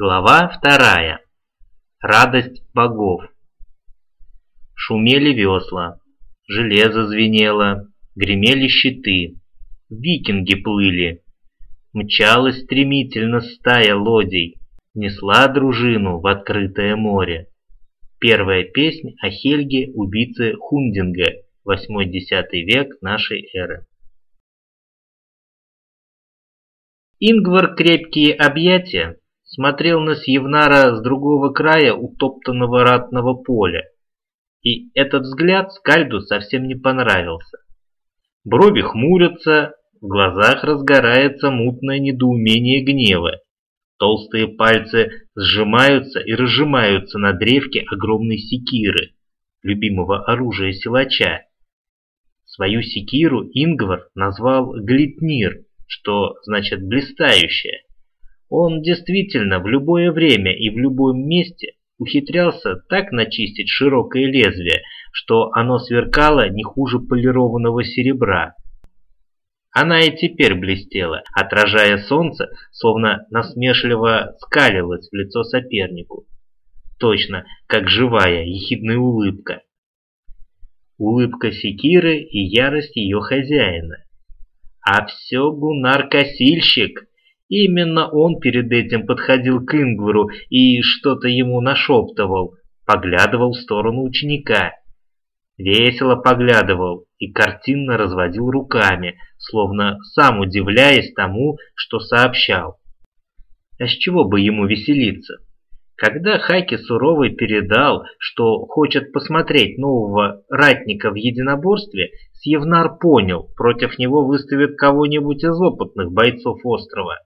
Глава вторая. Радость богов. Шумели весла, железо звенело, гремели щиты, викинги плыли. Мчалась стремительно стая лодей, несла дружину в открытое море. Первая песня о Хельге, убийце Хундинга, 8-10 век нашей эры. Ингвар крепкие объятия смотрел на Сьевнара с другого края утоптанного ратного поля. И этот взгляд Скальду совсем не понравился. Брови хмурятся, в глазах разгорается мутное недоумение гнева. Толстые пальцы сжимаются и разжимаются на древке огромной секиры, любимого оружия силача. Свою секиру Ингвар назвал Глитнир, что значит «блистающая». Он действительно в любое время и в любом месте ухитрялся так начистить широкое лезвие, что оно сверкало не хуже полированного серебра. Она и теперь блестела, отражая солнце, словно насмешливо скалилась в лицо сопернику. Точно, как живая, ехидная улыбка. Улыбка секиры и ярость ее хозяина. А все Гунар-косильщик, Именно он перед этим подходил к Ингвару и что-то ему нашептывал, поглядывал в сторону ученика. Весело поглядывал и картинно разводил руками, словно сам удивляясь тому, что сообщал. А с чего бы ему веселиться? Когда Хаки Суровый передал, что хочет посмотреть нового ратника в единоборстве, Сьевнар понял, против него выставят кого-нибудь из опытных бойцов острова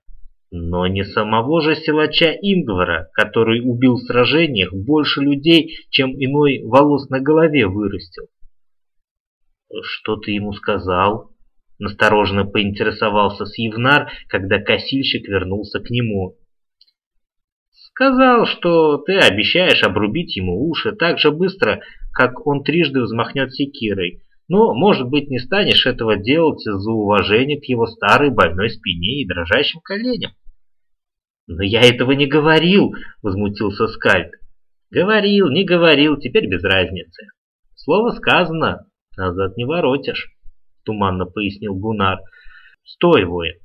но не самого же силача Ингвара, который убил в сражениях больше людей, чем иной волос на голове вырастил. «Что ты ему сказал?» — настороженно поинтересовался Сьевнар, когда косильщик вернулся к нему. «Сказал, что ты обещаешь обрубить ему уши так же быстро, как он трижды взмахнет секирой, но, может быть, не станешь этого делать из-за уважения к его старой больной спине и дрожащим коленям. «Но я этого не говорил!» — возмутился Скальд. «Говорил, не говорил, теперь без разницы. Слово сказано, назад не воротишь», — туманно пояснил Гунар. «Стой, воин!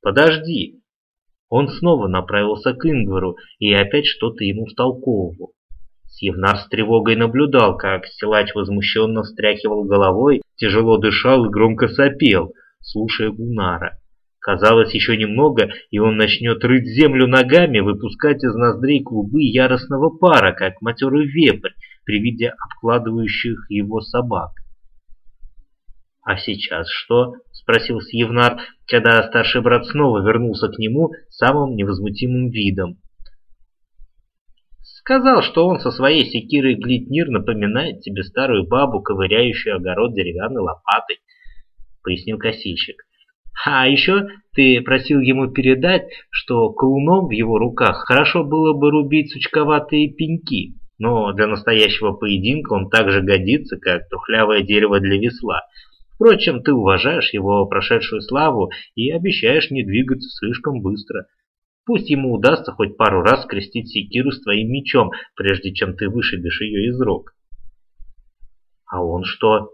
Подожди!» Он снова направился к Ингвару и опять что-то ему втолковывал. Сьевнар с тревогой наблюдал, как силач возмущенно встряхивал головой, тяжело дышал и громко сопел, слушая Гунара. Казалось, еще немного, и он начнет рыть землю ногами, выпускать из ноздрей клубы яростного пара, как матерый вепрь при виде обкладывающих его собак. «А сейчас что?» — спросил Сьевнар, когда старший брат снова вернулся к нему самым невозмутимым видом. «Сказал, что он со своей секирой Глитнир напоминает тебе старую бабу, ковыряющую огород деревянной лопатой», — пояснил косильщик. А еще ты просил ему передать, что колуном в его руках хорошо было бы рубить сучковатые пеньки, но для настоящего поединка он так же годится, как трухлявое дерево для весла. Впрочем, ты уважаешь его прошедшую славу и обещаешь не двигаться слишком быстро. Пусть ему удастся хоть пару раз скрестить секиру с твоим мечом, прежде чем ты вышибешь ее из рук. А он что,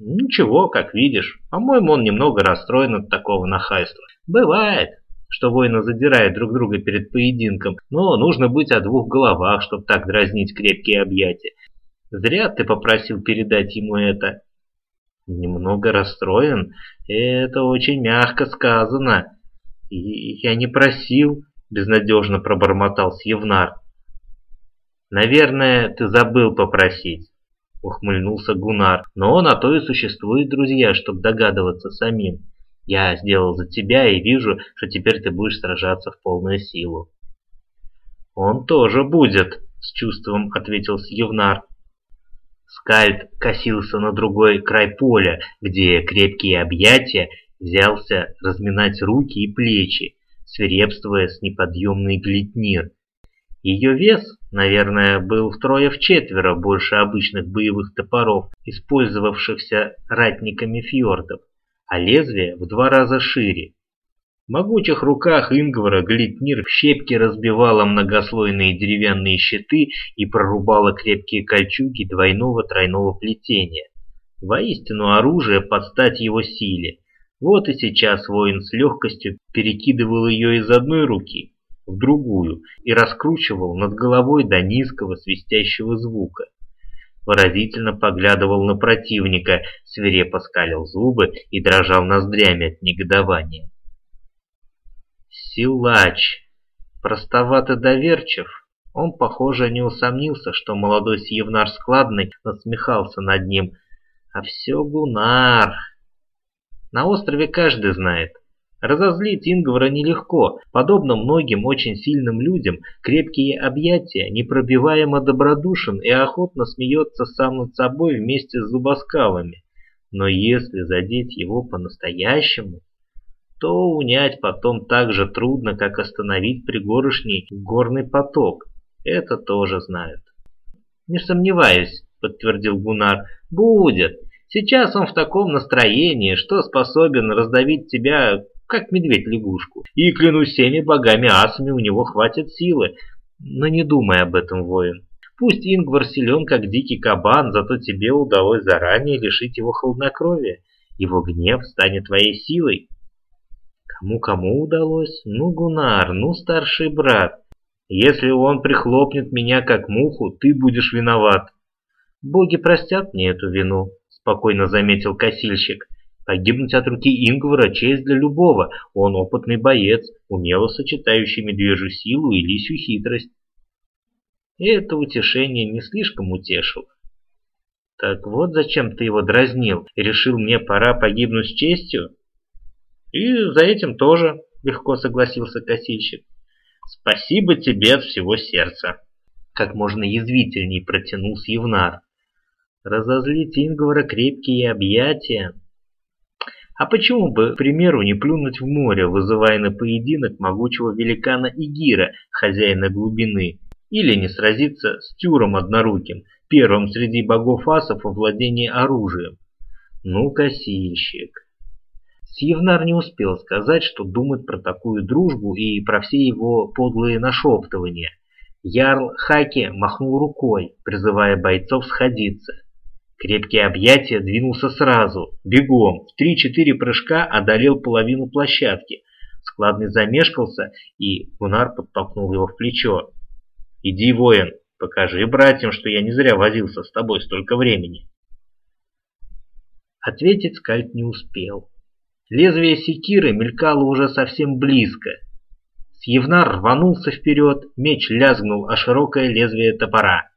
Ничего, как видишь. По-моему, он немного расстроен от такого нахальства. Бывает, что воины задирают друг друга перед поединком, но нужно быть о двух головах, чтобы так дразнить крепкие объятия. Зря ты попросил передать ему это. Немного расстроен? Это очень мягко сказано. И я не просил, безнадежно пробормотал Сьевнар. Наверное, ты забыл попросить. — ухмыльнулся Гунар. «Но на то и существуют друзья, чтобы догадываться самим. Я сделал за тебя и вижу, что теперь ты будешь сражаться в полную силу». «Он тоже будет», — с чувством ответил Сьевнар. Скальд косился на другой край поля, где крепкие объятия взялся разминать руки и плечи, свирепствуя с неподъемный глитнир. Ее вес, наверное, был втрое-вчетверо больше обычных боевых топоров, использовавшихся ратниками фьордов, а лезвие в два раза шире. В могучих руках Ингвара Глитнир в щепки разбивала многослойные деревянные щиты и прорубала крепкие кольчуги двойного-тройного плетения. Воистину оружие под стать его силе. Вот и сейчас воин с легкостью перекидывал ее из одной руки в другую и раскручивал над головой до низкого свистящего звука. Выразительно поглядывал на противника, свирепо скалил зубы и дрожал ноздрями от негодования. Силач, простовато доверчив, он, похоже, не усомнился, что молодой Сьевнар Складный насмехался над ним, а все Гунар. На острове каждый знает. Разозлить Ингвара нелегко. Подобно многим очень сильным людям, крепкие объятия непробиваемо добродушен и охотно смеется сам над собой вместе с зубоскалами. Но если задеть его по-настоящему, то унять потом так же трудно, как остановить пригоршней горный поток. Это тоже знают. «Не сомневаюсь», — подтвердил Гунар, — «будет. Сейчас он в таком настроении, что способен раздавить тебя, как медведь лягушку. И, клянусь всеми богами асами, у него хватит силы. Но не думай об этом, воин. Пусть Ингвар силен, как дикий кабан, зато тебе удалось заранее лишить его хладнокровия. Его гнев станет твоей силой. Кому-кому удалось? Ну, Гунар, ну, старший брат. Если он прихлопнет меня, как муху, ты будешь виноват. Боги простят мне эту вину спокойно заметил косильщик. Погибнуть от руки Ингвара – честь для любого. Он опытный боец, умело сочетающий медвежью силу и лисью хитрость. И это утешение не слишком утешило. Так вот зачем ты его дразнил и решил мне пора погибнуть с честью? И за этим тоже, легко согласился косильщик. Спасибо тебе от всего сердца. Как можно язвительней протянул Сьевнар. Разозлить Ингвара крепкие объятия. А почему бы, к примеру, не плюнуть в море, вызывая на поединок могучего великана Игира, хозяина глубины, или не сразиться с Тюром Одноруким, первым среди богов асов во владении оружием? Ну, косильщик. Сьевнар не успел сказать, что думает про такую дружбу и про все его подлые нашептывания. Ярл Хаки махнул рукой, призывая бойцов сходиться. Крепкие объятия двинулся сразу, бегом, в три-четыре прыжка одолел половину площадки. Складный замешкался, и Гунар подтолкнул его в плечо. «Иди, воин, покажи братьям, что я не зря возился с тобой столько времени». Ответить Скальд не успел. Лезвие секиры мелькало уже совсем близко. Сьевнар рванулся вперед, меч лязгнул о широкое лезвие топора.